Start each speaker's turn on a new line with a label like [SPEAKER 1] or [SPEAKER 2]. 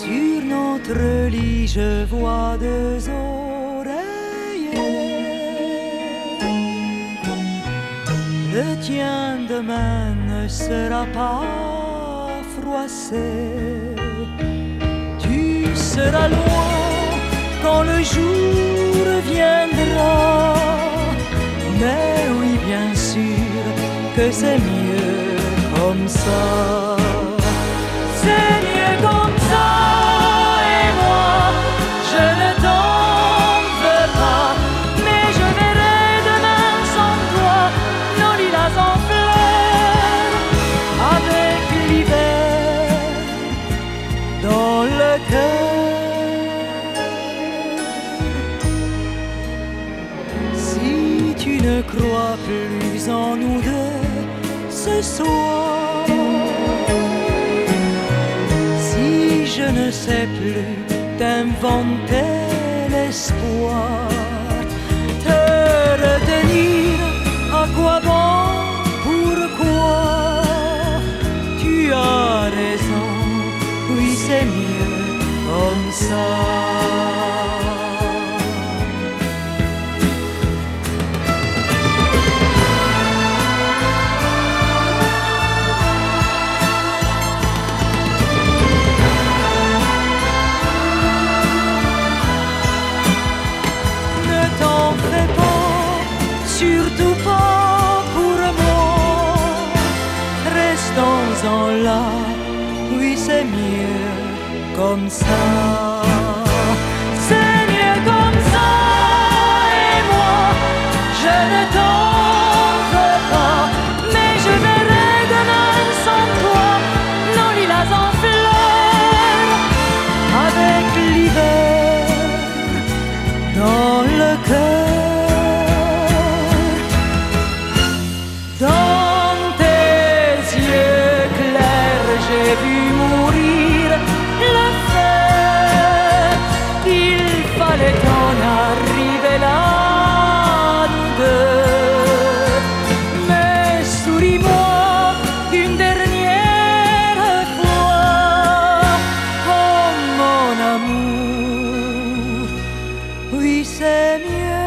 [SPEAKER 1] Sur notre lit, je vois deux oreilles. Le tien demain ne sera pas froissé. Tu seras loin quand le jour viendra. Que c'est mieux comme ça. C'est mieux comme ça. Et moi, je ne t'en veux pas. Mais je verrai demain sans toi nos lilas en fleurs. Avec l'hiver dans le cœur. Si tu ne crois plus en nous deux ce soir, si je ne sais plus t'inventer l'espoir, te retenir, à quoi bon, pourquoi? Tu as raison, oui c'est mieux comme ça. C'est mieux comme ça. C'est mieux comme ça, et moi, je ne t'en pas. Mais je verrai demain sans toi nos lilas en fleurs, avec l'hiver dans le cœur. Dis-moi